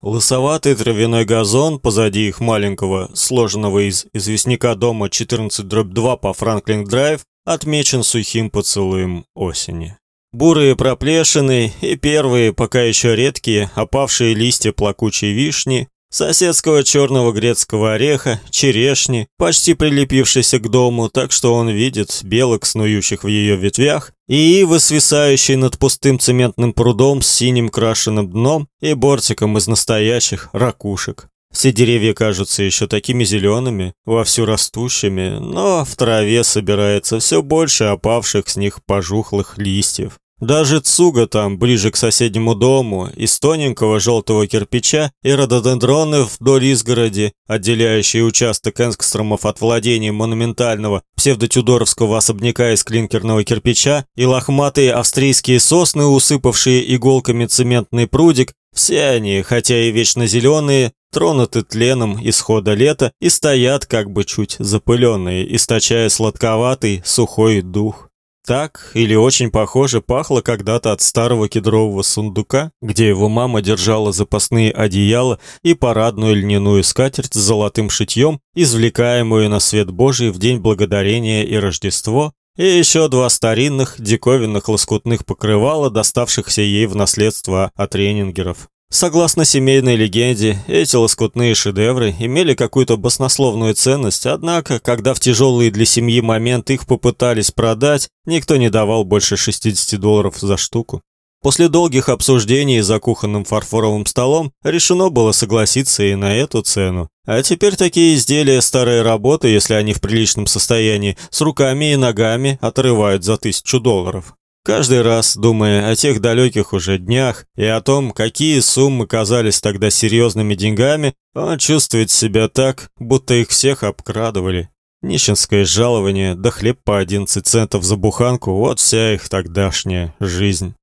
Лысоватый травяной газон позади их маленького, сложенного из известняка дома 14-2 по Франклин-драйв, отмечен сухим поцелуем осени. Бурые проплешины и первые, пока еще редкие, опавшие листья плакучей вишни, соседского черного грецкого ореха, черешни, почти прилепившейся к дому, так что он видит белок, снующих в ее ветвях, и ивы, свисающие над пустым цементным прудом с синим крашеным дном и бортиком из настоящих ракушек. Все деревья кажутся еще такими зелеными, вовсю растущими, но в траве собирается все больше опавших с них пожухлых листьев. Даже цуга там, ближе к соседнему дому, из тоненького желтого кирпича и рододендроны вдоль изгороди, отделяющие участок Энскстромов от владений монументального псевдотюдоровского особняка из клинкерного кирпича и лохматые австрийские сосны, усыпавшие иголками цементный прудик, все они, хотя и вечно зеленые, тронуты тленом исхода лета и стоят как бы чуть запыленные, источая сладковатый сухой дух. Так или очень похоже пахло когда-то от старого кедрового сундука, где его мама держала запасные одеяла и парадную льняную скатерть с золотым шитьем, извлекаемую на свет Божий в день благодарения и Рождество, и еще два старинных диковинных лоскутных покрывала, доставшихся ей в наследство от ренингеров. Согласно семейной легенде, эти лоскутные шедевры имели какую-то баснословную ценность, однако, когда в тяжелый для семьи момент их попытались продать, никто не давал больше 60 долларов за штуку. После долгих обсуждений за кухонным фарфоровым столом решено было согласиться и на эту цену. А теперь такие изделия старой работы, если они в приличном состоянии, с руками и ногами отрывают за тысячу долларов. Каждый раз, думая о тех далеких уже днях и о том, какие суммы казались тогда серьезными деньгами, он чувствует себя так, будто их всех обкрадывали. Нищенское жалование, да хлеб по 11 центов за буханку – вот вся их тогдашняя жизнь.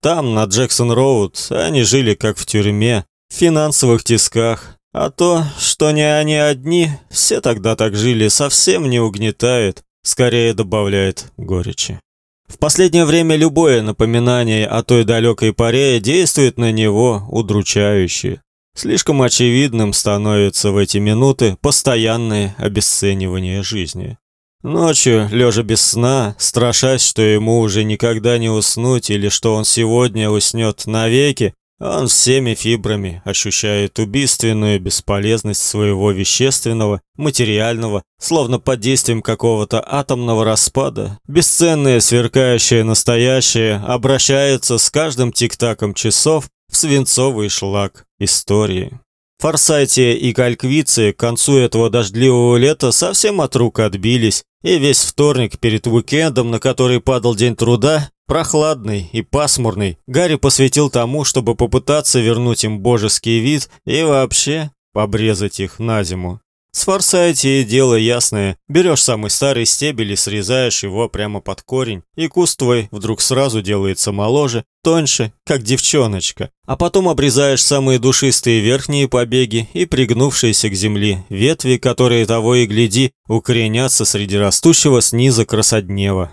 Там, на Джексон-Роуд, они жили как в тюрьме, в финансовых тисках, а то, что не они одни, все тогда так жили, совсем не угнетает, скорее добавляет горечи. В последнее время любое напоминание о той далекой поре действует на него удручающе. Слишком очевидным становится в эти минуты постоянное обесценивание жизни. Ночью, лежа без сна, страшась, что ему уже никогда не уснуть или что он сегодня уснет навеки, он всеми фибрами ощущает убийственную бесполезность своего вещественного, материального, словно под действием какого-то атомного распада. Бесценное, сверкающее настоящее обращается с каждым тик-таком часов в свинцовый шлак истории. Форсайтия и Кальквиция к концу этого дождливого лета совсем от рук отбились, и весь вторник перед уикендом, на который падал день труда, Прохладный и пасмурный, Гарри посвятил тому, чтобы попытаться вернуть им божеский вид и вообще побрезать их на зиму. С форсайти дело ясное. Берешь самый старый стебель и срезаешь его прямо под корень, и куст твой вдруг сразу делается моложе, тоньше, как девчоночка. А потом обрезаешь самые душистые верхние побеги и пригнувшиеся к земле ветви, которые того и гляди, укоренятся среди растущего снизу красоднева.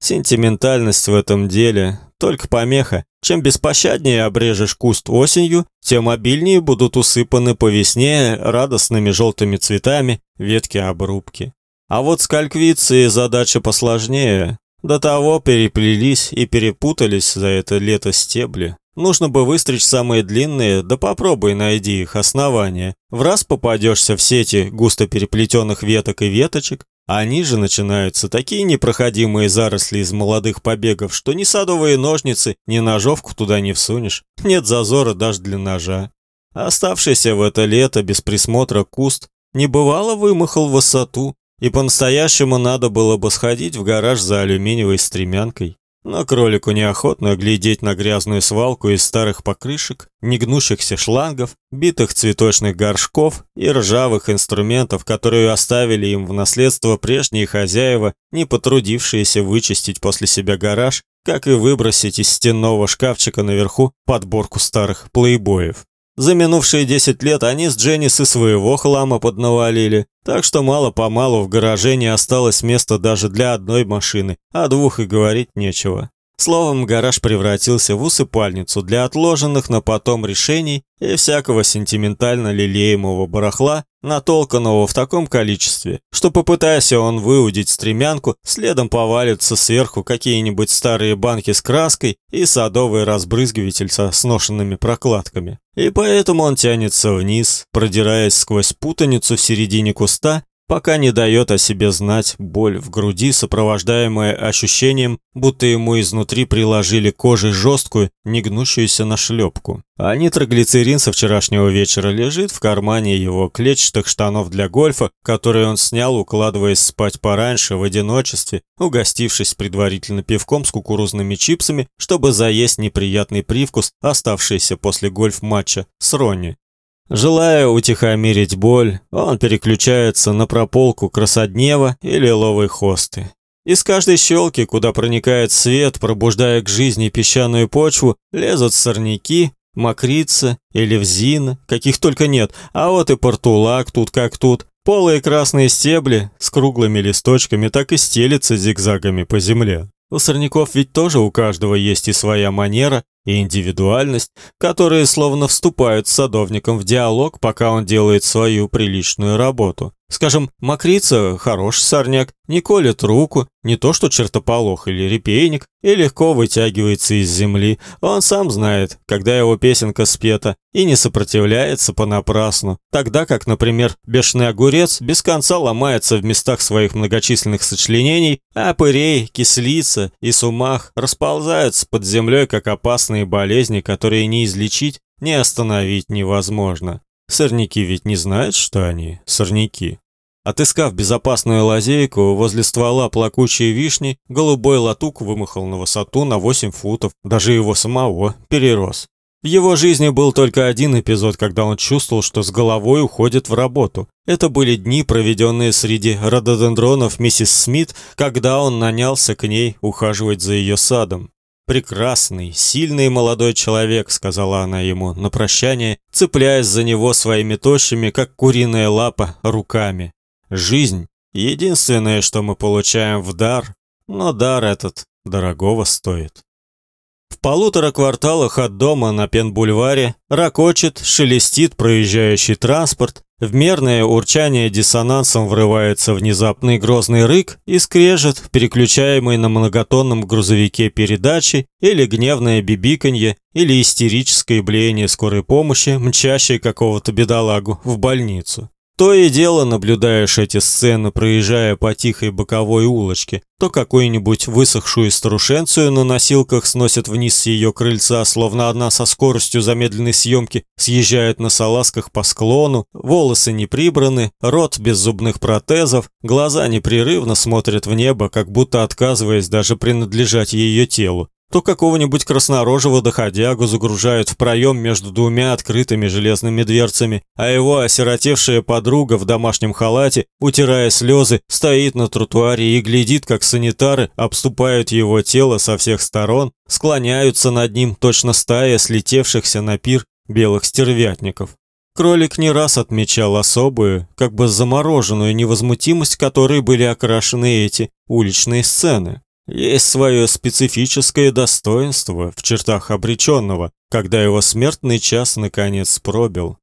Сентиментальность в этом деле только помеха. Чем беспощаднее обрежешь куст осенью, тем обильнее будут усыпаны по весне радостными желтыми цветами ветки-обрубки. А вот с кальквицией задача посложнее. До того переплелись и перепутались за это лето стебли. Нужно бы выстричь самые длинные, да попробуй найди их основания. В раз попадешься в сети густо переплетенных веток и веточек, они же начинаются такие непроходимые заросли из молодых побегов, что ни садовые ножницы, ни ножовку туда не всунешь. Нет зазора даже для ножа. Оставшийся в это лето без присмотра куст не бывало вымахал высоту, и по-настоящему надо было бы сходить в гараж за алюминиевой стремянкой. Но кролику неохотно глядеть на грязную свалку из старых покрышек, негнущихся шлангов, битых цветочных горшков и ржавых инструментов, которые оставили им в наследство прежние хозяева, не потрудившиеся вычистить после себя гараж, как и выбросить из стенного шкафчика наверху подборку старых плейбоев. За минувшие 10 лет они с Дженнис и своего хлама поднавалили, так что мало-помалу в гараже не осталось места даже для одной машины, а двух и говорить нечего. Словом, гараж превратился в усыпальницу для отложенных на потом решений и всякого сентиментально лелеемого барахла, натолканного в таком количестве, что попытаясь он выудить стремянку, следом повалятся сверху какие-нибудь старые банки с краской и садовый разбрызгиватель со сношенными прокладками. И поэтому он тянется вниз, продираясь сквозь путаницу в середине куста пока не дает о себе знать боль в груди, сопровождаемая ощущением, будто ему изнутри приложили кожей жесткую, не гнущуюся на шлепку. А нитроглицерин со вчерашнего вечера лежит в кармане его клетчатых штанов для гольфа, которые он снял, укладываясь спать пораньше в одиночестве, угостившись предварительно пивком с кукурузными чипсами, чтобы заесть неприятный привкус, оставшийся после гольф-матча с Ронни. Желая утихомирить боль, он переключается на прополку красоднева и лиловой хосты. Из каждой щелки, куда проникает свет, пробуждая к жизни песчаную почву, лезут сорняки, мокрица и левзина, каких только нет, а вот и портулак тут как тут. Полые красные стебли с круглыми листочками так и стелятся зигзагами по земле. У сорняков ведь тоже у каждого есть и своя манера, и индивидуальность, которые словно вступают с садовником в диалог, пока он делает свою приличную работу. Скажем, мокрица – хороший сорняк, не колет руку, не то что чертополох или репейник, и легко вытягивается из земли. Он сам знает, когда его песенка спета, и не сопротивляется понапрасну. Тогда как, например, бешеный огурец без конца ломается в местах своих многочисленных сочленений, а пырей, кислица и сумах расползаются под землей, как опасные болезни, которые не излечить, не остановить невозможно. Сорняки ведь не знают, что они сорняки. Отыскав безопасную лазейку возле ствола плакучей вишни, голубой латук вымахал на высоту на 8 футов, даже его самого перерос. В его жизни был только один эпизод, когда он чувствовал, что с головой уходит в работу. Это были дни, проведенные среди рододендронов миссис Смит, когда он нанялся к ней ухаживать за ее садом. «Прекрасный, сильный молодой человек», — сказала она ему на прощание, цепляясь за него своими тощими, как куриная лапа, руками. «Жизнь — единственное, что мы получаем в дар, но дар этот дорогого стоит». В полутора кварталах от дома на Пен-бульваре ракочет, шелестит проезжающий транспорт, в мерное урчание диссонансом врывается внезапный грозный рык и скрежет, переключаемый на многотонном грузовике передачи, или гневное бибиканье, или истерическое блеяние скорой помощи, мчащей какого-то бедолагу в больницу. То и дело наблюдаешь эти сцены, проезжая по тихой боковой улочке. То какую-нибудь высохшую старушенцию на носилках сносят вниз с ее крыльца, словно одна со скоростью замедленной съемки съезжает на салазках по склону, волосы не прибраны, рот без зубных протезов, глаза непрерывно смотрят в небо, как будто отказываясь даже принадлежать ее телу то какого-нибудь краснорожего доходягу загружают в проем между двумя открытыми железными дверцами, а его осиротевшая подруга в домашнем халате, утирая слезы, стоит на тротуаре и глядит, как санитары обступают его тело со всех сторон, склоняются над ним точно стая слетевшихся на пир белых стервятников. Кролик не раз отмечал особую, как бы замороженную невозмутимость, которой были окрашены эти уличные сцены. Есть свое специфическое достоинство в чертах обреченного, когда его смертный час наконец пробил.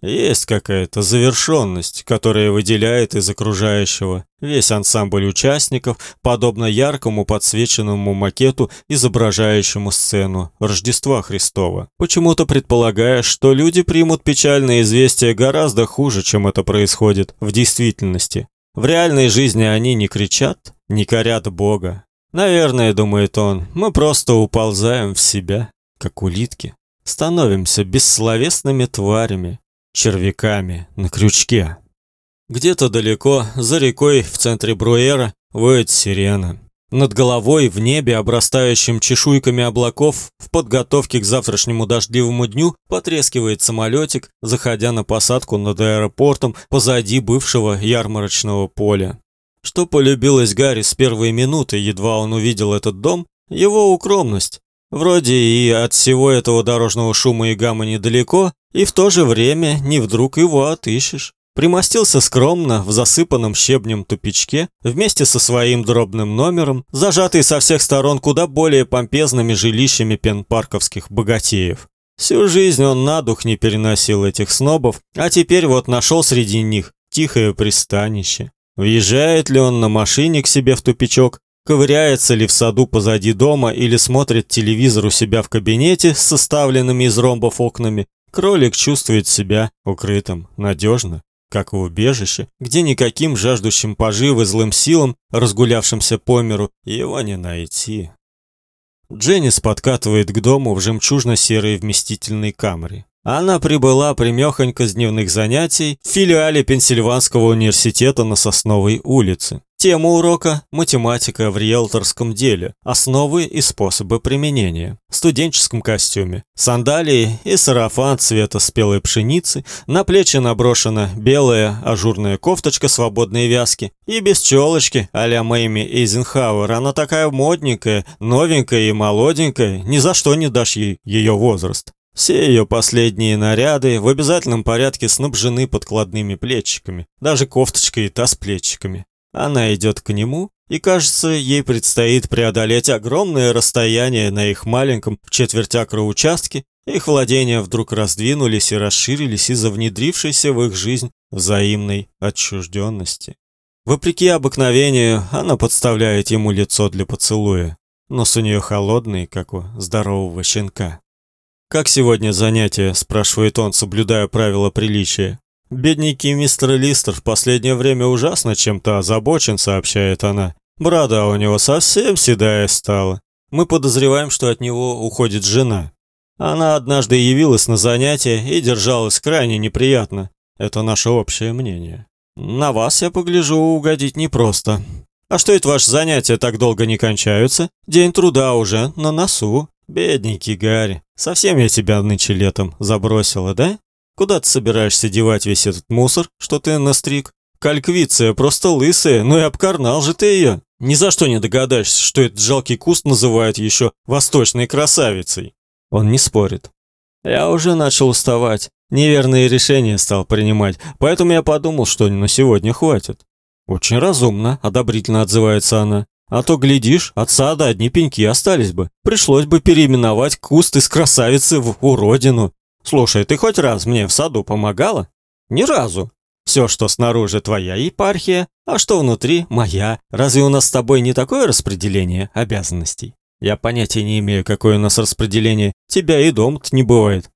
Есть какая-то завершенность, которая выделяет из окружающего весь ансамбль участников, подобно яркому подсвеченному макету, изображающему сцену Рождества Христова. Почему-то предполагая, что люди примут печальное известие гораздо хуже, чем это происходит в действительности. В реальной жизни они не кричат, не корят Бога, Наверное, думает он, мы просто уползаем в себя, как улитки, становимся бессловесными тварями, червяками на крючке. Где-то далеко, за рекой в центре Бруэра, воет сирена. Над головой в небе, обрастающим чешуйками облаков, в подготовке к завтрашнему дождливому дню потрескивает самолетик, заходя на посадку над аэропортом позади бывшего ярмарочного поля. Что полюбилось Гарри с первой минуты, едва он увидел этот дом, его укромность. Вроде и от всего этого дорожного шума и гамма недалеко, и в то же время не вдруг его отыщешь. примостился скромно в засыпанном щебнем тупичке вместе со своим дробным номером, зажатый со всех сторон куда более помпезными жилищами пенпарковских богатеев. Всю жизнь он на дух не переносил этих снобов, а теперь вот нашел среди них тихое пристанище. Въезжает ли он на машине к себе в тупичок, ковыряется ли в саду позади дома или смотрит телевизор у себя в кабинете с составленными из ромбов окнами, кролик чувствует себя укрытым, надежно, как в убежище, где никаким жаждущим поживы злым силам, разгулявшимся по миру, его не найти. Дженнис подкатывает к дому в жемчужно-серой вместительной камере. Она прибыла примехонько с дневных занятий в филиале Пенсильванского университета на Сосновой улице. Тема урока – математика в риэлторском деле, основы и способы применения. В студенческом костюме, сандалии и сарафан цвета спелой пшеницы, на плечи наброшена белая ажурная кофточка свободной вязки и без челочки а-ля Мэйми Эйзенхауэр. Она такая модненькая, новенькая и молоденькая, ни за что не дашь ей ее возраст. Все ее последние наряды в обязательном порядке снабжены подкладными плечиками, даже кофточкой и та с плечиками. Она идет к нему, и, кажется, ей предстоит преодолеть огромное расстояние на их маленьком в четверть акра участке, их владения вдруг раздвинулись и расширились из-за внедрившейся в их жизнь взаимной отчужденности. Вопреки обыкновению, она подставляет ему лицо для поцелуя. Нос у нее холодный, как у здорового щенка. «Как сегодня занятие?» – спрашивает он, соблюдая правила приличия. «Бедненький мистер Листер в последнее время ужасно чем-то озабочен», – сообщает она. «Брада у него совсем седая стала. Мы подозреваем, что от него уходит жена. Она однажды явилась на занятие и держалась крайне неприятно. Это наше общее мнение. На вас, я погляжу, угодить непросто. А что это ваши занятия так долго не кончаются? День труда уже на носу. Бедненький Гарри, совсем я тебя нынче летом забросила, да? Куда ты собираешься девать весь этот мусор, что ты настриг? Кальквиция просто лысая, ну и обкарнал же ты ее. Ни за что не догадаешься, что этот жалкий куст называют еще восточной красавицей. Он не спорит. Я уже начал уставать. Неверные решения стал принимать, поэтому я подумал, что на сегодня хватит. Очень разумно, одобрительно отзывается она. А то, глядишь, от сада одни пеньки остались бы. Пришлось бы переименовать куст из красавицы в уродину. Слушай, ты хоть раз мне в саду помогала? Ни разу. Все, что снаружи твоя епархия, а что внутри моя. Разве у нас с тобой не такое распределение обязанностей? Я понятия не имею, какое у нас распределение. Тебя и дом-то не бывает.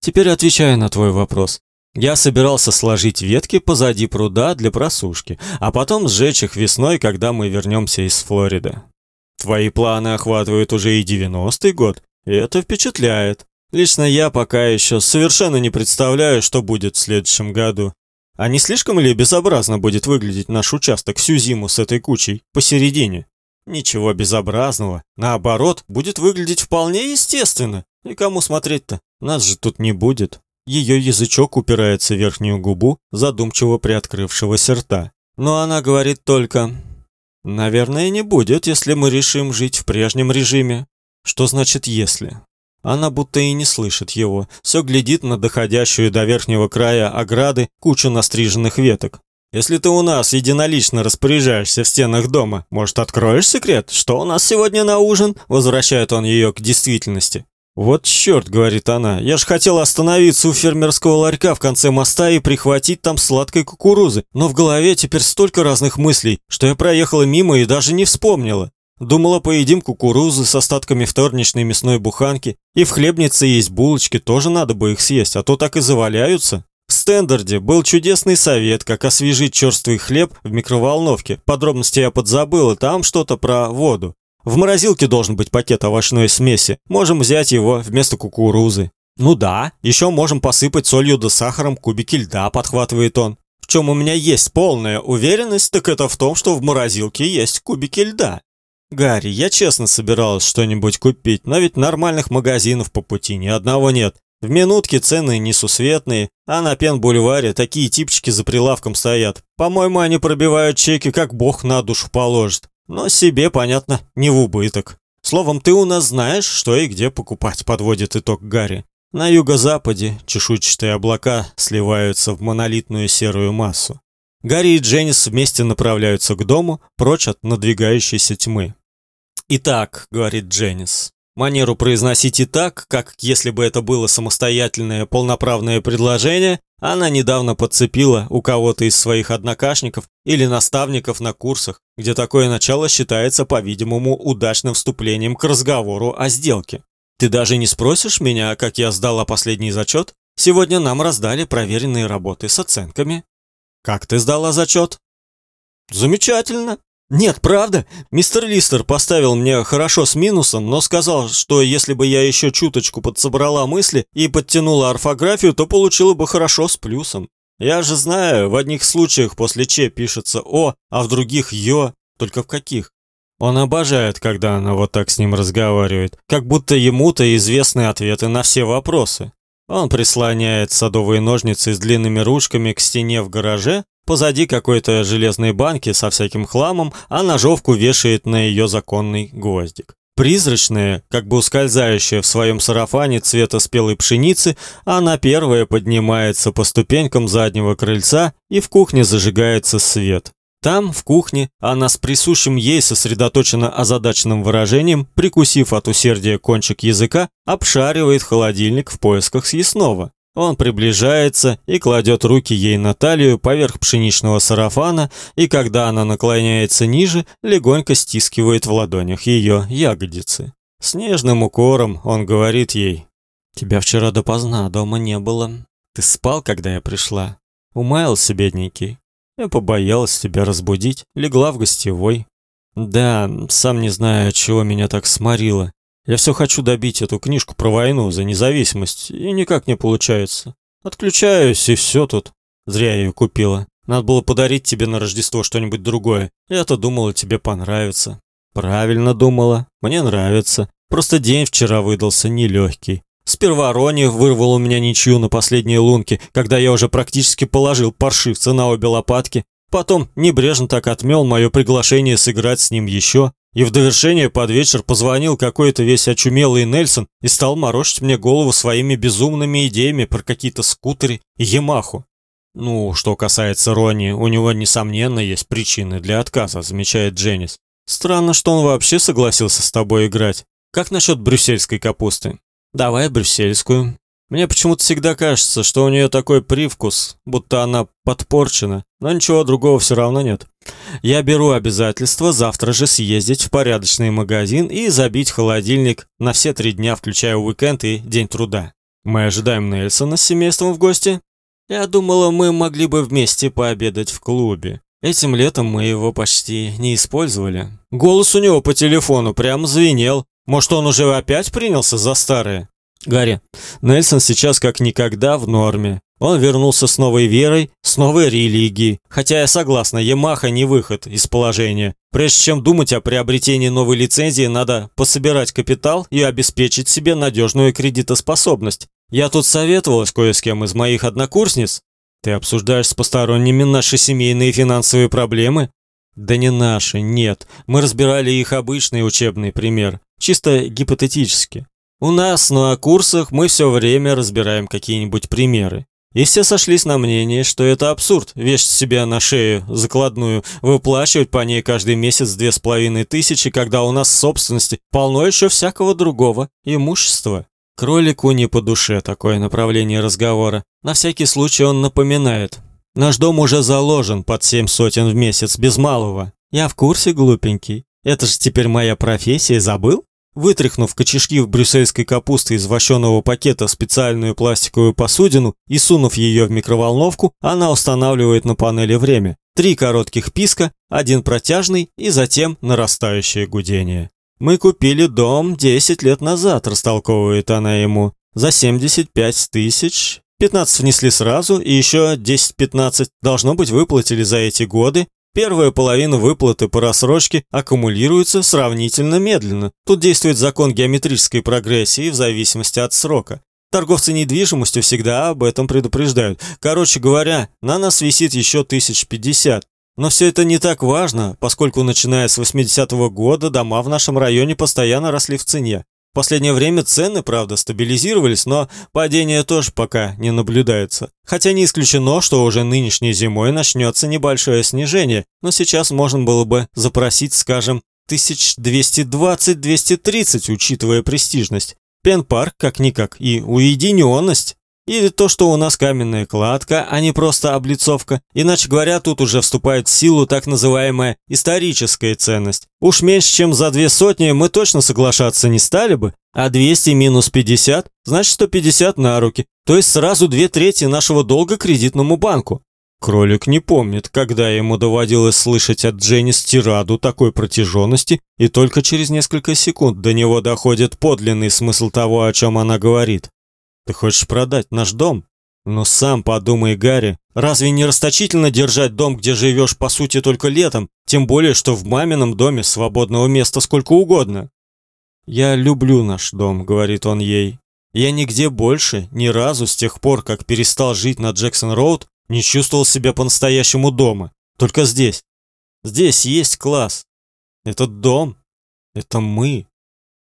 Теперь отвечаю на твой вопрос. Я собирался сложить ветки позади пруда для просушки, а потом сжечь их весной, когда мы вернемся из Флориды. Твои планы охватывают уже и девяностый год, и это впечатляет. Лично я пока еще совершенно не представляю, что будет в следующем году. А не слишком ли безобразно будет выглядеть наш участок всю зиму с этой кучей посередине? Ничего безобразного. Наоборот, будет выглядеть вполне естественно. И кому смотреть-то? Нас же тут не будет. Ее язычок упирается в верхнюю губу задумчиво приоткрывшегося рта. Но она говорит только «Наверное, не будет, если мы решим жить в прежнем режиме». Что значит «если»? Она будто и не слышит его, все глядит на доходящую до верхнего края ограды кучу настриженных веток. «Если ты у нас единолично распоряжаешься в стенах дома, может, откроешь секрет? Что у нас сегодня на ужин?» Возвращает он ее к действительности. «Вот черт», — говорит она, — «я ж хотела остановиться у фермерского ларька в конце моста и прихватить там сладкой кукурузы, но в голове теперь столько разных мыслей, что я проехала мимо и даже не вспомнила. Думала, поедим кукурузы с остатками вторничной мясной буханки, и в хлебнице есть булочки, тоже надо бы их съесть, а то так и заваляются». В Стендарде был чудесный совет, как освежить черствый хлеб в микроволновке. Подробности я подзабыла, там что-то про воду. В морозилке должен быть пакет овощной смеси. Можем взять его вместо кукурузы. Ну да, еще можем посыпать солью да сахаром кубики льда, подхватывает он. В чем у меня есть полная уверенность, так это в том, что в морозилке есть кубики льда. Гарри, я честно собиралась что-нибудь купить, но ведь нормальных магазинов по пути ни одного нет. В минутке цены несусветные, а на пен-бульваре такие типчики за прилавком стоят. По-моему, они пробивают чеки, как бог на душу положит. Но себе, понятно, не в убыток. Словом, ты у нас знаешь, что и где покупать, подводит итог Гарри. На юго-западе чешуйчатые облака сливаются в монолитную серую массу. Гарри и Дженнис вместе направляются к дому, прочь от надвигающейся тьмы. «Итак», — говорит Дженнис, — манеру произносить и так, как если бы это было самостоятельное полноправное предложение, она недавно подцепила у кого-то из своих однокашников или наставников на курсах, где такое начало считается, по-видимому, удачным вступлением к разговору о сделке. «Ты даже не спросишь меня, как я сдала последний зачет? Сегодня нам раздали проверенные работы с оценками». Как ты сдала зачет? Замечательно. Нет, правда? Мистер Листер поставил мне хорошо с минусом, но сказал, что если бы я еще чуточку подсобрала мысли и подтянула орфографию, то получила бы хорошо с плюсом. Я же знаю, в одних случаях после «ч» пишется «о», а в других «ё». Только в каких? Он обожает, когда она вот так с ним разговаривает, как будто ему-то известны ответы на все вопросы. Он прислоняет садовые ножницы с длинными ручками к стене в гараже, позади какой-то железной банки со всяким хламом, а ножовку вешает на ее законный гвоздик. Призрачная, как бы ускользающая в своем сарафане цвета спелой пшеницы, она первая поднимается по ступенькам заднего крыльца, и в кухне зажигается свет. Там, в кухне, она с присущим ей сосредоточенно озадаченным выражением, прикусив от усердия кончик языка, обшаривает холодильник в поисках съестного. Он приближается и кладет руки ей на талию поверх пшеничного сарафана, и когда она наклоняется ниже, легонько стискивает в ладонях ее ягодицы. С нежным укором он говорит ей, «Тебя вчера допоздна дома не было. Ты спал, когда я пришла? Умаялся, бедненький. Я побоялась тебя разбудить, легла в гостевой. Да, сам не знаю, чего меня так сморило. Я все хочу добить эту книжку про войну за независимость, и никак не получается. Отключаюсь, и все тут. Зря я ее купила. Надо было подарить тебе на Рождество что-нибудь другое. Я-то думала, тебе понравится. Правильно думала. Мне нравится. Просто день вчера выдался нелегкий. Сперва Рони вырвал у меня ничью на последней лунке, когда я уже практически положил паршивца на обе лопатки. Потом небрежно так отмел мое приглашение сыграть с ним еще. И в довершение под вечер позвонил какой-то весь очумелый Нельсон и стал морочить мне голову своими безумными идеями про какие-то скутеры и Ямаху. Ну, что касается Рони, у него, несомненно, есть причины для отказа, замечает Дженнис. Странно, что он вообще согласился с тобой играть. Как насчет брюссельской капусты? Давай брюссельскую. Мне почему-то всегда кажется, что у нее такой привкус, будто она подпорчена, но ничего другого все равно нет. Я беру обязательство завтра же съездить в порядочный магазин и забить холодильник на все три дня, включая уикенд и день труда. Мы ожидаем Нельсона с семейством в гости. Я думала, мы могли бы вместе пообедать в клубе. Этим летом мы его почти не использовали. Голос у него по телефону прямо звенел, может, он уже опять принялся за старое? Гарри, Нельсон сейчас как никогда в норме. Он вернулся с новой верой, с новой религией. Хотя я согласна, Ямаха не выход из положения. Прежде чем думать о приобретении новой лицензии, надо пособирать капитал и обеспечить себе надежную кредитоспособность. Я тут советовалась кое с кем из моих однокурсниц. Ты обсуждаешь с посторонними наши семейные финансовые проблемы? Да не наши, нет. Мы разбирали их обычный учебный пример. Чисто гипотетически. У нас на курсах мы все время разбираем какие-нибудь примеры. И все сошлись на мнении, что это абсурд вешать себе на шею закладную, выплачивать по ней каждый месяц две с половиной тысячи, когда у нас собственности полно еще всякого другого имущества. Кролику не по душе такое направление разговора. На всякий случай он напоминает. Наш дом уже заложен под семь сотен в месяц, без малого. Я в курсе, глупенький. Это же теперь моя профессия, забыл? Вытряхнув кочешки в брюссельской капусты из вощеного пакета специальную пластиковую посудину и сунув ее в микроволновку, она устанавливает на панели время. Три коротких писка, один протяжный и затем нарастающее гудение. «Мы купили дом 10 лет назад», – растолковывает она ему, – «за 75 тысяч. 15 внесли сразу, и еще 10-15 должно быть выплатили за эти годы, Первая половина выплаты по рассрочке аккумулируется сравнительно медленно. Тут действует закон геометрической прогрессии в зависимости от срока. Торговцы недвижимостью всегда об этом предупреждают. Короче говоря, на нас висит еще тысяч пятьдесят. Но все это не так важно, поскольку начиная с 80-го года дома в нашем районе постоянно росли в цене. Последнее время цены, правда, стабилизировались, но падение тоже пока не наблюдается. Хотя не исключено, что уже нынешней зимой начнется небольшое снижение, но сейчас можно было бы запросить, скажем, 1220-230, учитывая престижность. Пен-парк как-никак и уединенность. Или то, что у нас каменная кладка, а не просто облицовка. Иначе говоря, тут уже вступает в силу так называемая историческая ценность. Уж меньше, чем за две сотни мы точно соглашаться не стали бы, а 200 минус 50, значит 150 на руки. То есть сразу две трети нашего долга кредитному банку. Кролик не помнит, когда ему доводилось слышать от Дженнис тираду такой протяженности, и только через несколько секунд до него доходит подлинный смысл того, о чем она говорит. Ты хочешь продать наш дом? Но сам подумай, Гарри, разве не расточительно держать дом, где живешь по сути только летом, тем более, что в мамином доме свободного места сколько угодно? Я люблю наш дом, говорит он ей. Я нигде больше, ни разу с тех пор, как перестал жить на Джексон-роуд, не чувствовал себя по-настоящему дома. Только здесь. Здесь есть класс. Этот дом это мы.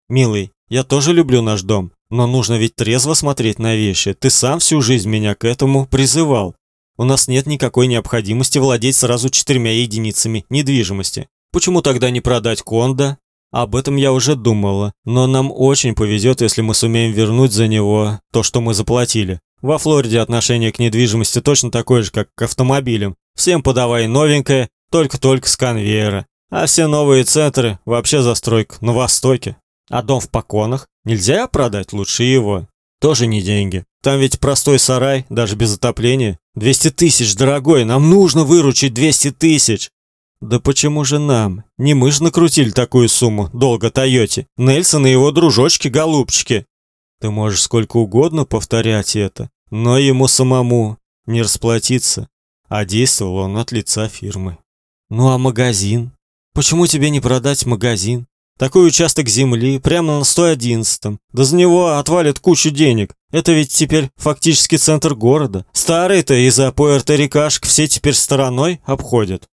Милый, я тоже люблю наш дом. Но нужно ведь трезво смотреть на вещи. Ты сам всю жизнь меня к этому призывал. У нас нет никакой необходимости владеть сразу четырьмя единицами недвижимости. Почему тогда не продать кондо? Об этом я уже думала, но нам очень повезет, если мы сумеем вернуть за него то, что мы заплатили. Во Флориде отношение к недвижимости точно такое же, как к автомобилям. Всем подавай новенькое, только-только с конвейера. А все новые центры вообще застройка на Востоке. А дом в Поконах нельзя продать лучше его. Тоже не деньги. Там ведь простой сарай, даже без отопления. 200 тысяч, дорогой, нам нужно выручить 200 тысяч. Да почему же нам? Не мы же накрутили такую сумму, долго Тойоте. Нельсон и его дружочки-голубчики. Ты можешь сколько угодно повторять это, но ему самому не расплатиться. А действовал он от лица фирмы. Ну а магазин? Почему тебе не продать магазин? Такой участок земли прямо на 111-м. Да за него отвалят кучу денег. Это ведь теперь фактически центр города. Старый-то из-за Пуэрто-Рикашек все теперь стороной обходят.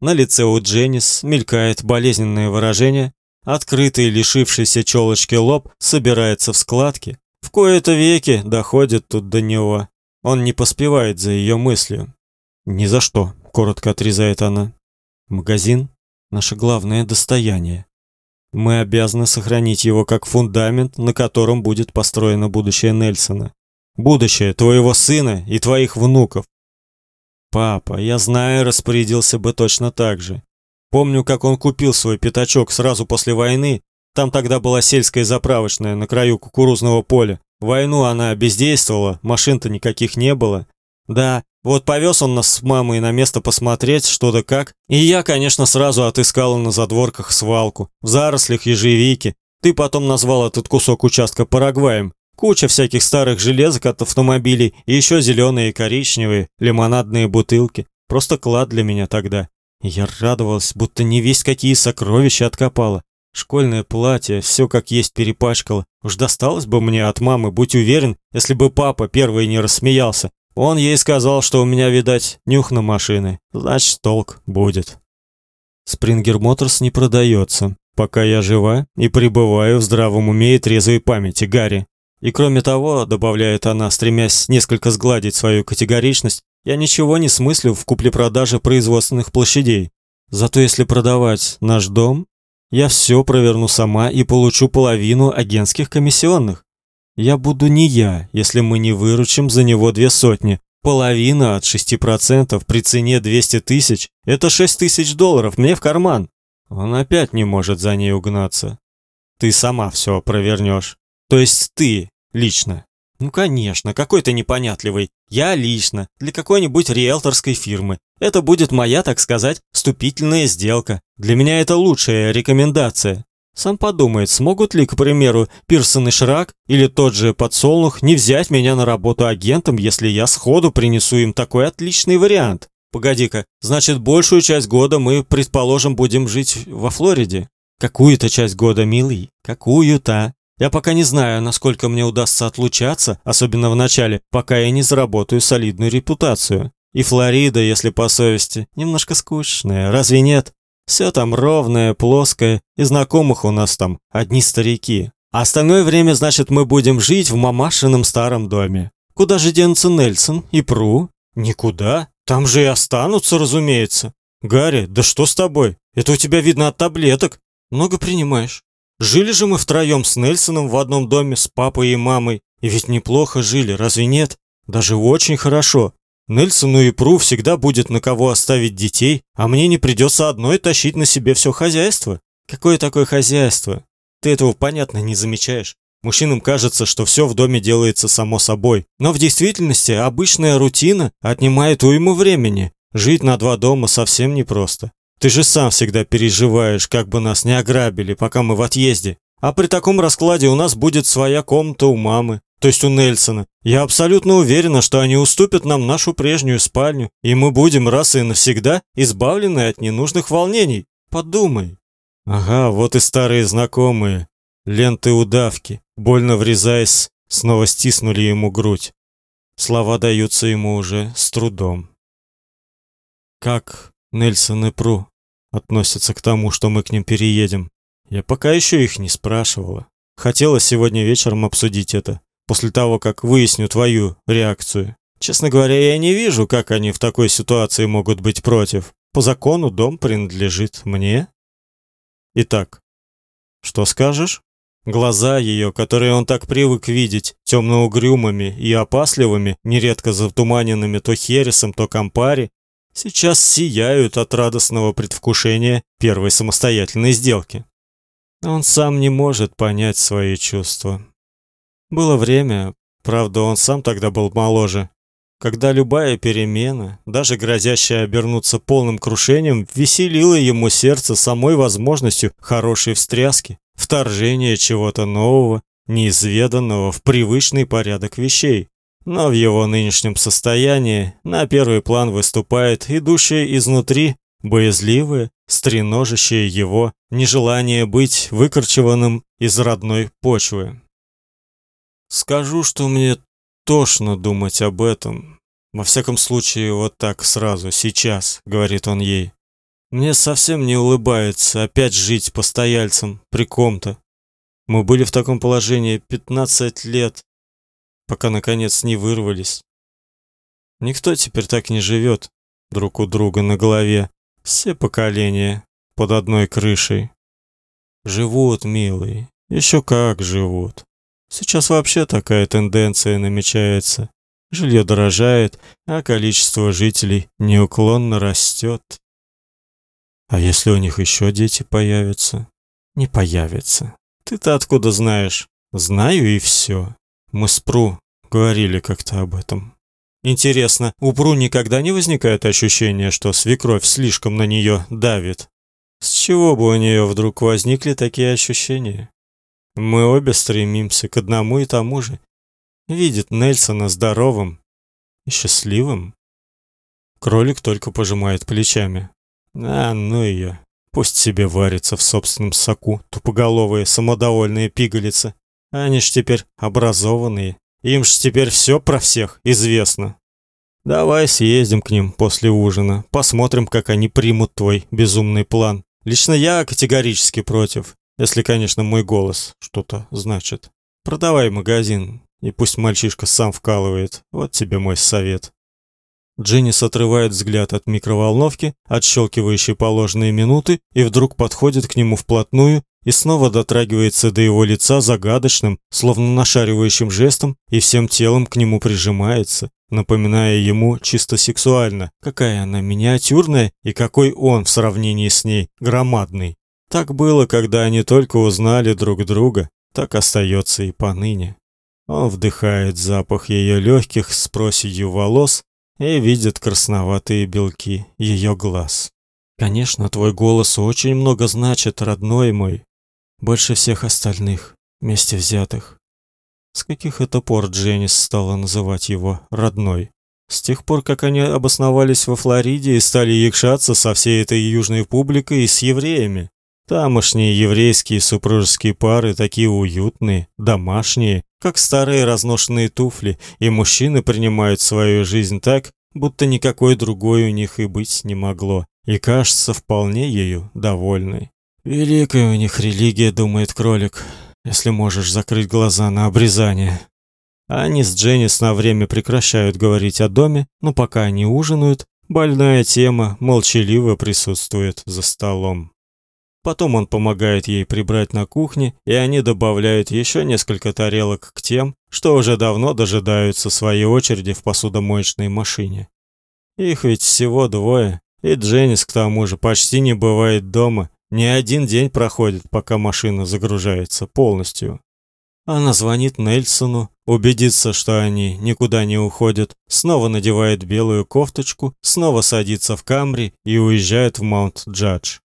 На лице у Дженнис мелькает болезненное выражение. Открытый, лишившийся челочки лоб собирается в складки. В кои-то веки доходит тут до него. Он не поспевает за ее мыслью. «Ни за что», — коротко отрезает она. «Магазин — наше главное достояние. Мы обязаны сохранить его как фундамент, на котором будет построено будущее Нельсона. Будущее твоего сына и твоих внуков. Папа, я знаю, распорядился бы точно так же. Помню, как он купил свой пятачок сразу после войны. Там тогда была сельская заправочная на краю кукурузного поля. Войну она бездействовала, машин-то никаких не было. Да, вот повез он нас с мамой на место посмотреть, что да как. И я, конечно, сразу отыскала на задворках свалку, в зарослях ежевики. Ты потом назвал этот кусок участка Парагваем. Куча всяких старых железок от автомобилей и еще зеленые и коричневые лимонадные бутылки. Просто клад для меня тогда. Я радовалась, будто не весь какие сокровища откопала. Школьное платье, все как есть перепачкало. Уж досталось бы мне от мамы, будь уверен, если бы папа первый не рассмеялся. Он ей сказал, что у меня, видать, нюх на машины. Значит, толк будет. Спрингер Моторс не продается, пока я жива и пребываю в здравом уме и трезвой памяти, Гарри. И кроме того, добавляет она, стремясь несколько сгладить свою категоричность, я ничего не смыслю в купле-продаже производственных площадей. Зато если продавать наш дом, я все проверну сама и получу половину агентских комиссионных. Я буду не я, если мы не выручим за него две сотни. Половина от 6% при цене 200 тысяч – это 6 тысяч долларов мне в карман. Он опять не может за ней угнаться. Ты сама все провернешь. То есть ты лично. Ну, конечно, какой ты непонятливый. Я лично, для какой-нибудь риэлторской фирмы. Это будет моя, так сказать, вступительная сделка. Для меня это лучшая рекомендация. Сам подумает, смогут ли, к примеру, Пирсон и Шрак или тот же Подсолнух не взять меня на работу агентом, если я сходу принесу им такой отличный вариант. Погоди-ка, значит, большую часть года мы, предположим, будем жить во Флориде? Какую-то часть года, милый, какую-то. Я пока не знаю, насколько мне удастся отлучаться, особенно в начале, пока я не заработаю солидную репутацию. И Флорида, если по совести, немножко скучная, разве нет? Все там ровное, плоское, и знакомых у нас там одни старики. А остальное время, значит, мы будем жить в мамашином старом доме. Куда же денутся Нельсон и Пру? Никуда. Там же и останутся, разумеется. Гарри, да что с тобой? Это у тебя видно от таблеток. Много принимаешь. Жили же мы втроем с Нельсоном в одном доме с папой и мамой. И ведь неплохо жили, разве нет? Даже очень хорошо. Нельсону и Пру всегда будет на кого оставить детей, а мне не придется одной тащить на себе все хозяйство. Какое такое хозяйство? Ты этого, понятно, не замечаешь. Мужчинам кажется, что все в доме делается само собой. Но в действительности обычная рутина отнимает уйму времени. Жить на два дома совсем непросто. Ты же сам всегда переживаешь, как бы нас не ограбили, пока мы в отъезде. А при таком раскладе у нас будет своя комната у мамы, то есть у Нельсона. Я абсолютно уверена, что они уступят нам нашу прежнюю спальню, и мы будем раз и навсегда избавлены от ненужных волнений. Подумай. Ага, вот и старые знакомые. Ленты удавки, больно врезаясь, снова стиснули ему грудь. Слова даются ему уже с трудом. Как Нельсон и Пру относятся к тому, что мы к ним переедем? Я пока еще их не спрашивала. Хотела сегодня вечером обсудить это, после того, как выясню твою реакцию. Честно говоря, я не вижу, как они в такой ситуации могут быть против. По закону дом принадлежит мне. Итак, что скажешь? Глаза ее, которые он так привык видеть, темно-угрюмыми и опасливыми, нередко затуманенными то хересом, то кампари, сейчас сияют от радостного предвкушения первой самостоятельной сделки. Он сам не может понять свои чувства. Было время, правда, он сам тогда был моложе, когда любая перемена, даже грозящая обернуться полным крушением, веселила ему сердце самой возможностью хорошей встряски, вторжения чего-то нового, неизведанного в привычный порядок вещей. Но в его нынешнем состоянии на первый план выступает идущее изнутри, боязливое, стреножащее его нежелание быть выкорчеванным из родной почвы. Скажу, что мне тошно думать об этом. Во всяком случае, вот так сразу, сейчас, говорит он ей. Мне совсем не улыбается опять жить постояльцем при ком-то. Мы были в таком положении 15 лет, пока наконец не вырвались. Никто теперь так не живет друг у друга на голове. Все поколения под одной крышей. Живут, милые, еще как живут. Сейчас вообще такая тенденция намечается. Жилье дорожает, а количество жителей неуклонно растет. А если у них еще дети появятся? Не появятся. Ты-то откуда знаешь? Знаю и все. Мы с Пру говорили как-то об этом. Интересно, у Пру никогда не возникает ощущение, что свекровь слишком на нее давит? С чего бы у нее вдруг возникли такие ощущения? Мы обе стремимся к одному и тому же. Видит Нельсона здоровым и счастливым. Кролик только пожимает плечами. А, ну ее. Пусть себе варится в собственном соку тупоголовые самодовольные пигалицы. Они ж теперь образованные. Им ж теперь все про всех известно. Давай съездим к ним после ужина, посмотрим, как они примут твой безумный план. Лично я категорически против. Если, конечно, мой голос что-то значит. Продавай магазин, и пусть мальчишка сам вкалывает. Вот тебе мой совет. Дженнис отрывает взгляд от микроволновки, отщелкивающей положенные минуты, и вдруг подходит к нему вплотную и снова дотрагивается до его лица загадочным, словно нашаривающим жестом, и всем телом к нему прижимается, напоминая ему чисто сексуально, какая она миниатюрная и какой он в сравнении с ней громадный. Так было, когда они только узнали друг друга, так остается и поныне. Он вдыхает запах ее легких с проседью волос и видит красноватые белки ее глаз. Конечно, твой голос очень много значит, родной мой, больше всех остальных, вместе взятых. С каких это пор Дженнис стала называть его родной? С тех пор, как они обосновались во Флориде и стали якшаться со всей этой южной публикой и с евреями. Тамошние еврейские супружеские пары такие уютные, домашние, как старые разношенные туфли, и мужчины принимают свою жизнь так, будто никакой другой у них и быть не могло, и кажется вполне ею довольны. Великая у них религия, думает кролик. если можешь закрыть глаза на обрезание. Они с Дженнис на время прекращают говорить о доме, но пока они ужинают, больная тема молчаливо присутствует за столом. Потом он помогает ей прибрать на кухне, и они добавляют еще несколько тарелок к тем, что уже давно дожидаются своей очереди в посудомоечной машине. Их ведь всего двое, и Дженнис к тому же почти не бывает дома. Ни один день проходит, пока машина загружается полностью. Она звонит Нельсону, убедится, что они никуда не уходят, снова надевает белую кофточку, снова садится в Камри и уезжает в Маунт-Джадж.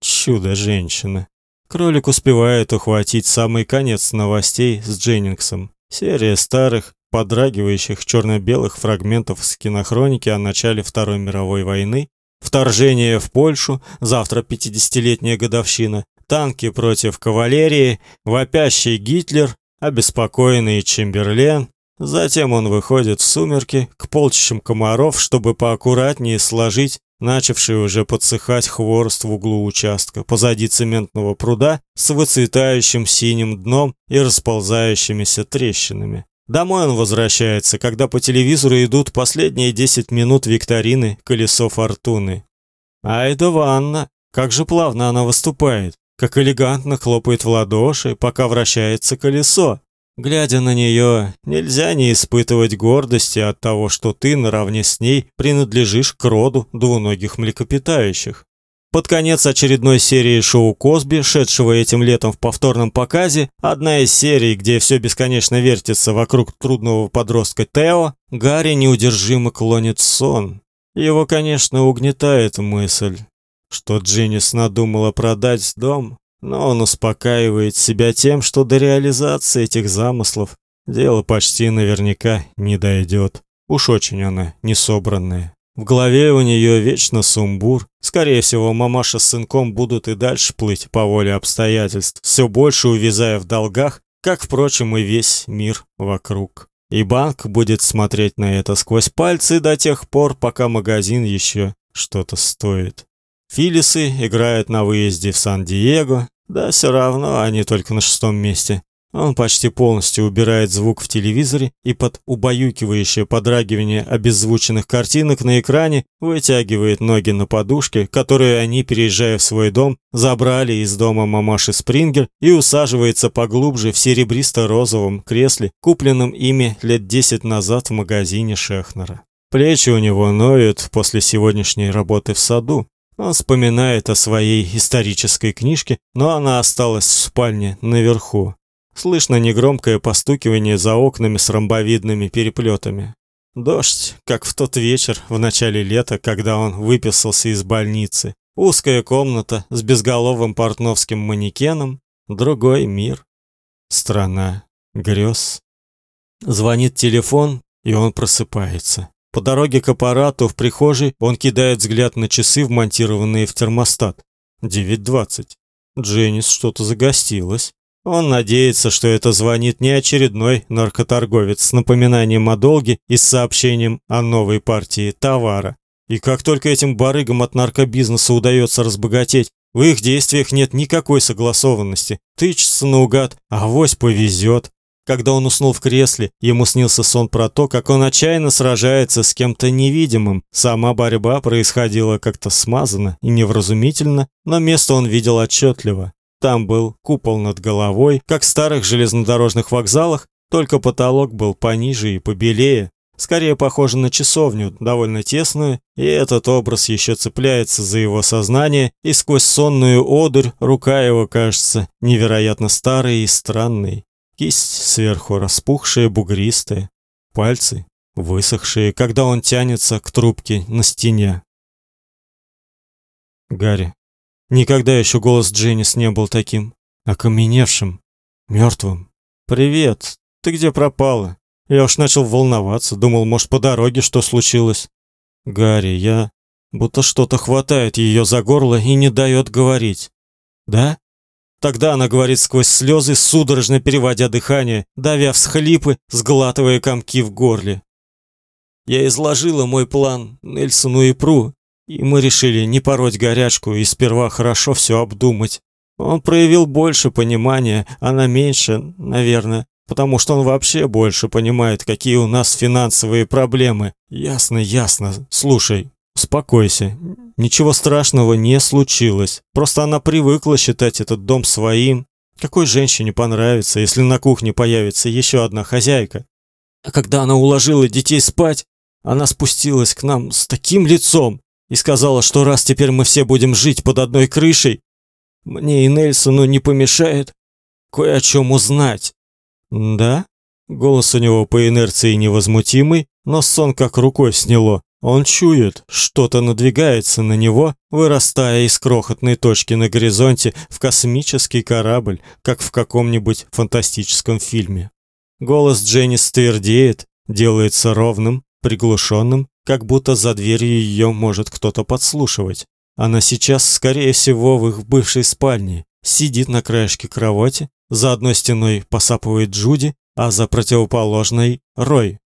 Чудо-женщина. Кролик успевает ухватить самый конец новостей с Дженнингсом. Серия старых, подрагивающих черно-белых фрагментов с кинохроники о начале Второй мировой войны, вторжение в Польшу, завтра 50-летняя годовщина, танки против кавалерии, вопящий Гитлер, обеспокоенный Чемберлен. Затем он выходит в сумерки к полчищам комаров, чтобы поаккуратнее сложить начавший уже подсыхать хворост в углу участка, позади цементного пруда с выцветающим синим дном и расползающимися трещинами. Домой он возвращается, когда по телевизору идут последние 10 минут викторины «Колесо фортуны». Айда Ванна, как же плавно она выступает, как элегантно хлопает в ладоши, пока вращается колесо. Глядя на нее, нельзя не испытывать гордости от того, что ты наравне с ней принадлежишь к роду двуногих млекопитающих. Под конец очередной серии шоу Косби, шедшего этим летом в повторном показе, одна из серий, где все бесконечно вертится вокруг трудного подростка Тео, Гарри неудержимо клонит сон. Его, конечно, угнетает мысль, что Дженнис надумала продать дом, но он успокаивает себя тем, что до реализации этих замыслов дело почти наверняка не дойдет. Уж очень она несобранная. В голове у нее вечно сумбур. Скорее всего, мамаша с сынком будут и дальше плыть по воле обстоятельств, все больше увязая в долгах, как, впрочем, и весь мир вокруг. И банк будет смотреть на это сквозь пальцы до тех пор, пока магазин еще что-то стоит. Филисы играют на выезде в Сан-Диего, да все равно они только на шестом месте. Он почти полностью убирает звук в телевизоре и под убаюкивающее подрагивание обеззвученных картинок на экране вытягивает ноги на подушке, которые они, переезжая в свой дом, забрали из дома мамаши Спрингер и усаживается поглубже в серебристо-розовом кресле, купленном ими лет десять назад в магазине Шехнера. Плечи у него ноют после сегодняшней работы в саду, он вспоминает о своей исторической книжке, но она осталась в спальне наверху. Слышно негромкое постукивание за окнами с ромбовидными переплетами. Дождь, как в тот вечер в начале лета, когда он выписался из больницы. Узкая комната с безголовым портновским манекеном, другой мир. Страна грез. Звонит телефон, и он просыпается. По дороге к аппарату в прихожей он кидает взгляд на часы, вмонтированные в термостат. 9:20. Дженнис что-то загостилась. Он надеется, что это звонит не очередной наркоторговец с напоминанием о долге и с сообщением о новой партии товара. И как только этим барыгам от наркобизнеса удается разбогатеть, в их действиях нет никакой согласованности. Тычется наугад, а повезет. Когда он уснул в кресле, ему снился сон про то, как он отчаянно сражается с кем-то невидимым. Сама борьба происходила как-то смазанно и невразумительно, но место он видел отчетливо. Там был купол над головой, как в старых железнодорожных вокзалах, только потолок был пониже и побелее, скорее похоже на часовню, довольно тесную, и этот образ еще цепляется за его сознание, и сквозь сонную одурь рука его кажется невероятно старой и странной. Кисть сверху распухшая, бугристая, пальцы высохшие, когда он тянется к трубке на стене. Гарри. Никогда еще голос Дженнис не был таким окаменевшим, мертвым. Привет. Ты где пропала? Я уж начал волноваться, думал, может, по дороге что случилось. Гарри, я будто что-то хватает ее за горло и не дает говорить. Да? Тогда она говорит сквозь слезы, судорожно переводя дыхание, давя всхлипы, сглатывая комки в горле. Я изложила мой план Нельсону и Пру, и мы решили не пороть горячку и сперва хорошо все обдумать. Он проявил больше понимания, она меньше, наверное, потому что он вообще больше понимает, какие у нас финансовые проблемы. Ясно, ясно. Слушай, успокойся. Ничего страшного не случилось. Просто она привыкла считать этот дом своим. Какой женщине понравится, если на кухне появится еще одна хозяйка? А когда она уложила детей спать, она спустилась к нам с таким лицом и сказала, что раз теперь мы все будем жить под одной крышей, мне и Нельсону не помешает кое о чем узнать. Да? Голос у него по инерции невозмутимый, но сон как рукой сняло. Он чует, что-то надвигается на него, вырастая из крохотной точки на горизонте в космический корабль, как в каком-нибудь фантастическом фильме. Голос Дженнис твердеет, делается ровным, приглушенным, как будто за дверью ее может кто-то подслушивать. Она сейчас, скорее всего, в их бывшей спальне, сидит на краешке кровати, за одной стеной посапывает Джуди, а за противоположной Рой.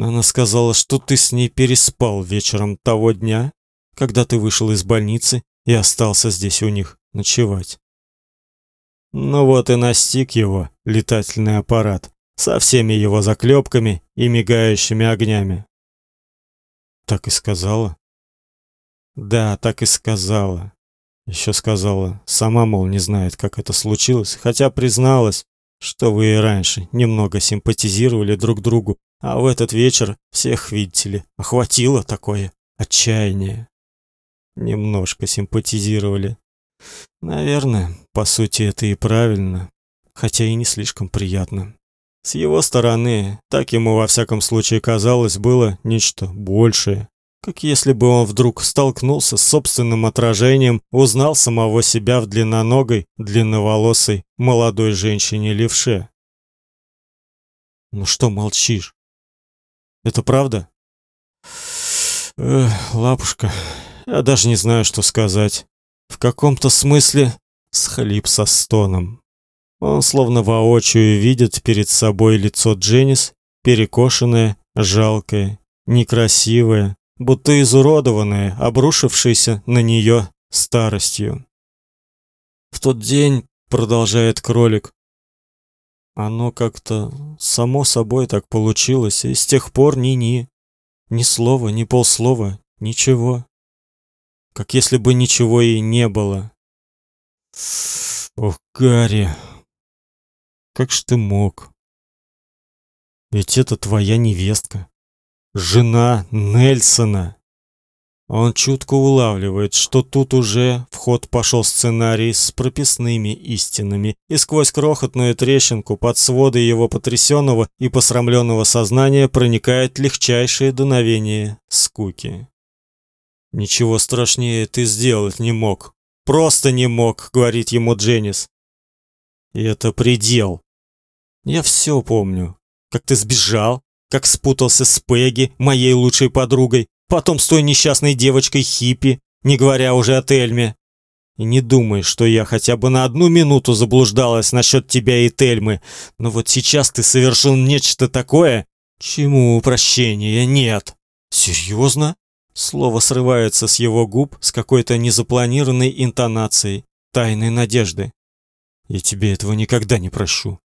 Она сказала, что ты с ней переспал вечером того дня, когда ты вышел из больницы и остался здесь у них ночевать. Ну вот и настиг его летательный аппарат со всеми его заклепками и мигающими огнями. Так и сказала. Да, так и сказала. Еще сказала, сама мол не знает, как это случилось, хотя призналась, что вы и раньше немного симпатизировали друг другу, а в этот вечер всех, видите ли, охватило такое отчаяние. Немножко симпатизировали. Наверное, по сути это и правильно, хотя и не слишком приятно. С его стороны, так ему во всяком случае казалось, было нечто большее. Как если бы он вдруг столкнулся с собственным отражением, узнал самого себя в длинноногой, длинноволосой, молодой женщине-левше. Ну что молчишь? Это правда? Эх, лапушка, я даже не знаю, что сказать. В каком-то смысле схлип со стоном. Он словно воочию видит перед собой лицо Дженнис, перекошенное, жалкое, некрасивое, будто изуродованное, обрушившееся на нее старостью. В тот день, продолжает кролик, оно как-то само собой так получилось, и с тех пор ни-ни, ни слова, ни полслова, ничего. Как если бы ничего и не было. Ох, Гарри, как ж ты мог? Ведь это твоя невестка, жена Нельсона. Он чутко улавливает, что тут уже в ход пошел сценарий с прописными истинами, и сквозь крохотную трещинку под своды его потрясенного и посрамленного сознания проникает легчайшее дуновение скуки. Ничего страшнее ты сделать не мог. Просто не мог, говорит ему Дженнис. И это предел. Я все помню. Как ты сбежал, как спутался с Пегги, моей лучшей подругой, потом с той несчастной девочкой Хиппи, не говоря уже о Тельме. И не думай, что я хотя бы на одну минуту заблуждалась насчет тебя и Тельмы, но вот сейчас ты совершил нечто такое, чему прощения нет. Серьезно? Слово срывается с его губ с какой-то незапланированной интонацией, тайной надежды. Я тебе этого никогда не прощу.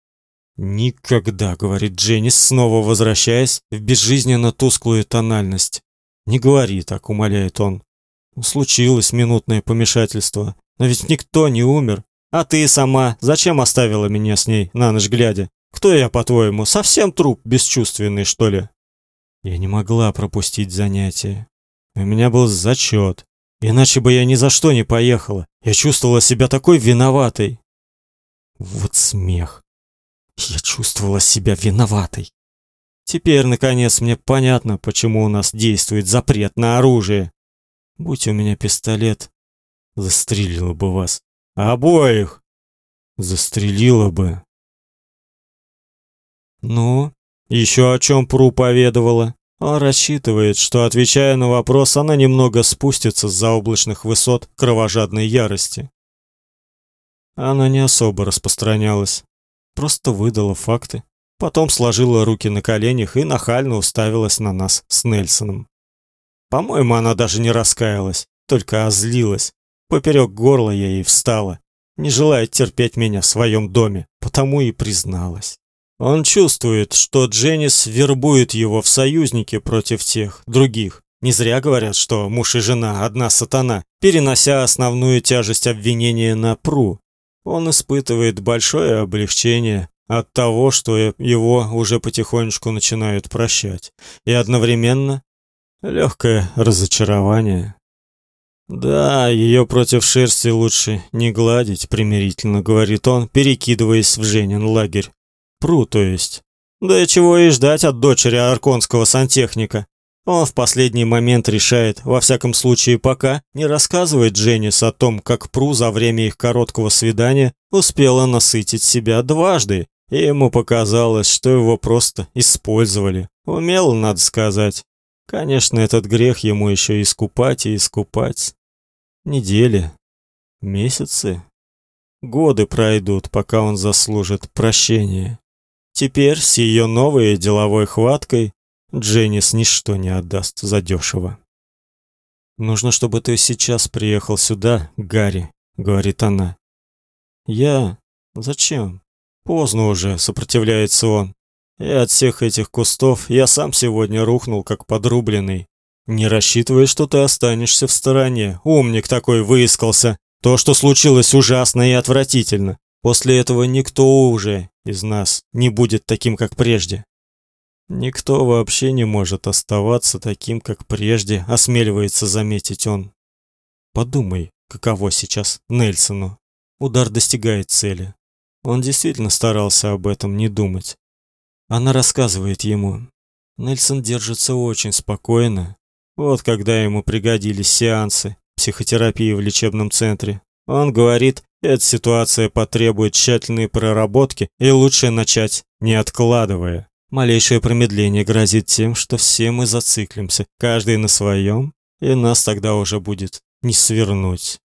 «Никогда», — говорит Дженнис, снова возвращаясь в безжизненно тусклую тональность. «Не говори так», — умоляет он. «Случилось минутное помешательство, но ведь никто не умер. А ты сама зачем оставила меня с ней на ночь глядя? Кто я, по-твоему, совсем труп бесчувственный, что ли?» Я не могла пропустить занятие. У меня был зачет. Иначе бы я ни за что не поехала. Я чувствовала себя такой виноватой. Вот смех. Я чувствовала себя виноватой. Теперь, наконец, мне понятно, почему у нас действует запрет на оружие. Будь у меня пистолет, застрелила бы вас. Обоих! Застрелила бы. Ну, еще о чем Пру поведовала. Он рассчитывает, что, отвечая на вопрос, она немного спустится с заоблачных высот кровожадной ярости. Она не особо распространялась просто выдала факты. Потом сложила руки на коленях и нахально уставилась на нас с Нельсоном. По-моему, она даже не раскаялась, только озлилась. Поперек горла я ей встала. Не желает терпеть меня в своем доме, потому и призналась. Он чувствует, что Дженнис вербует его в союзники против тех других. Не зря говорят, что муж и жена одна сатана, перенося основную тяжесть обвинения на Пру. Он испытывает большое облегчение от того, что его уже потихонечку начинают прощать, и одновременно легкое разочарование. Да, ее против шерсти лучше не гладить, примирительно говорит он, перекидываясь в Женин лагерь. Пру, то есть. Да и чего и ждать от дочери арконского сантехника. Он в последний момент решает, во всяком случае пока, не рассказывает Дженнис о том, как Пру за время их короткого свидания успела насытить себя дважды, и ему показалось, что его просто использовали. Умело, надо сказать. Конечно, этот грех ему еще искупать и искупать. Недели, месяцы, годы пройдут, пока он заслужит прощения. Теперь с ее новой деловой хваткой Дженнис ничто не отдаст за дешево. Нужно, чтобы ты сейчас приехал сюда, Гарри, говорит она. Я? Зачем? Поздно уже, сопротивляется он. И от всех этих кустов я сам сегодня рухнул как подрубленный. Не рассчитывай, что ты останешься в стороне. Умник такой выискался. То, что случилось, ужасно и отвратительно. После этого никто уже из нас не будет таким, как прежде. Никто вообще не может оставаться таким, как прежде, осмеливается заметить он. Подумай, каково сейчас Нельсону. Удар достигает цели. Он действительно старался об этом не думать. Она рассказывает ему. Нельсон держится очень спокойно. Вот когда ему пригодились сеансы психотерапии в лечебном центре. Он говорит, эта ситуация потребует тщательной проработки и лучше начать, не откладывая. Малейшее промедление грозит тем, что все мы зациклимся, каждый на своем, и нас тогда уже будет не свернуть.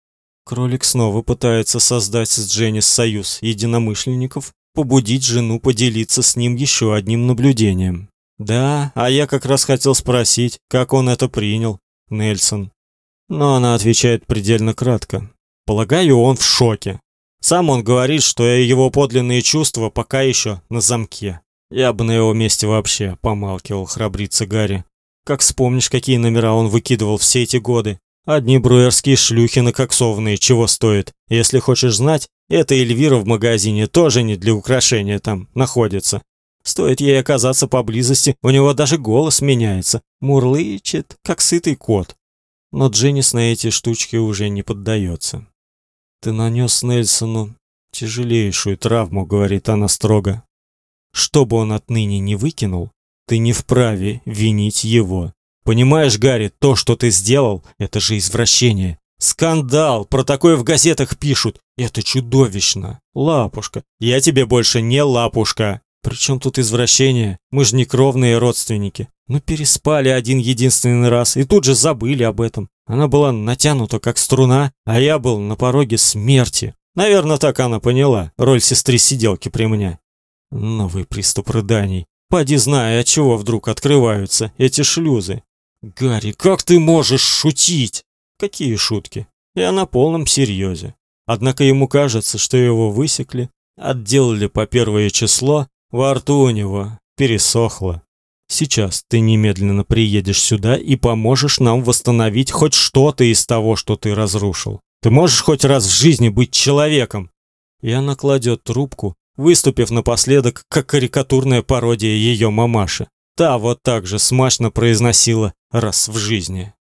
Кролик снова пытается создать с Дженнис союз единомышленников, побудить жену поделиться с ним еще одним наблюдением. Да, а я как раз хотел спросить, как он это принял, Нельсон. Но она отвечает предельно кратко. Полагаю, он в шоке. Сам он говорит, что его подлинные чувства пока еще на замке. Я бы на его месте вообще помалкивал, храбрится Гарри. Как вспомнишь, какие номера он выкидывал все эти годы. Одни бруерские шлюхи накоксованные, чего стоит. Если хочешь знать, эта Эльвира в магазине тоже не для украшения там находится. Стоит ей оказаться поблизости, у него даже голос меняется. Мурлычет, как сытый кот. Но Дженнис на эти штучки уже не поддается. «Ты нанес Нельсону тяжелейшую травму», — говорит она строго. Что бы он отныне не выкинул, ты не вправе винить его. Понимаешь, Гарри, то, что ты сделал, это же извращение. Скандал, про такое в газетах пишут. Это чудовищно. Лапушка, я тебе больше не лапушка. Причем тут извращение? Мы же не кровные родственники. Мы переспали один единственный раз и тут же забыли об этом. Она была натянута как струна, а я был на пороге смерти. Наверное, так она поняла роль сестры-сиделки при мне. Новый приступ рыданий. Поди зная, от чего вдруг открываются эти шлюзы. Гарри, как ты можешь шутить? Какие шутки? Я на полном серьезе. Однако ему кажется, что его высекли, отделали по первое число, во рту у него пересохло. Сейчас ты немедленно приедешь сюда и поможешь нам восстановить хоть что-то из того, что ты разрушил. Ты можешь хоть раз в жизни быть человеком. И она кладет трубку выступив напоследок как карикатурная пародия ее мамаши. Та вот так же смачно произносила раз в жизни.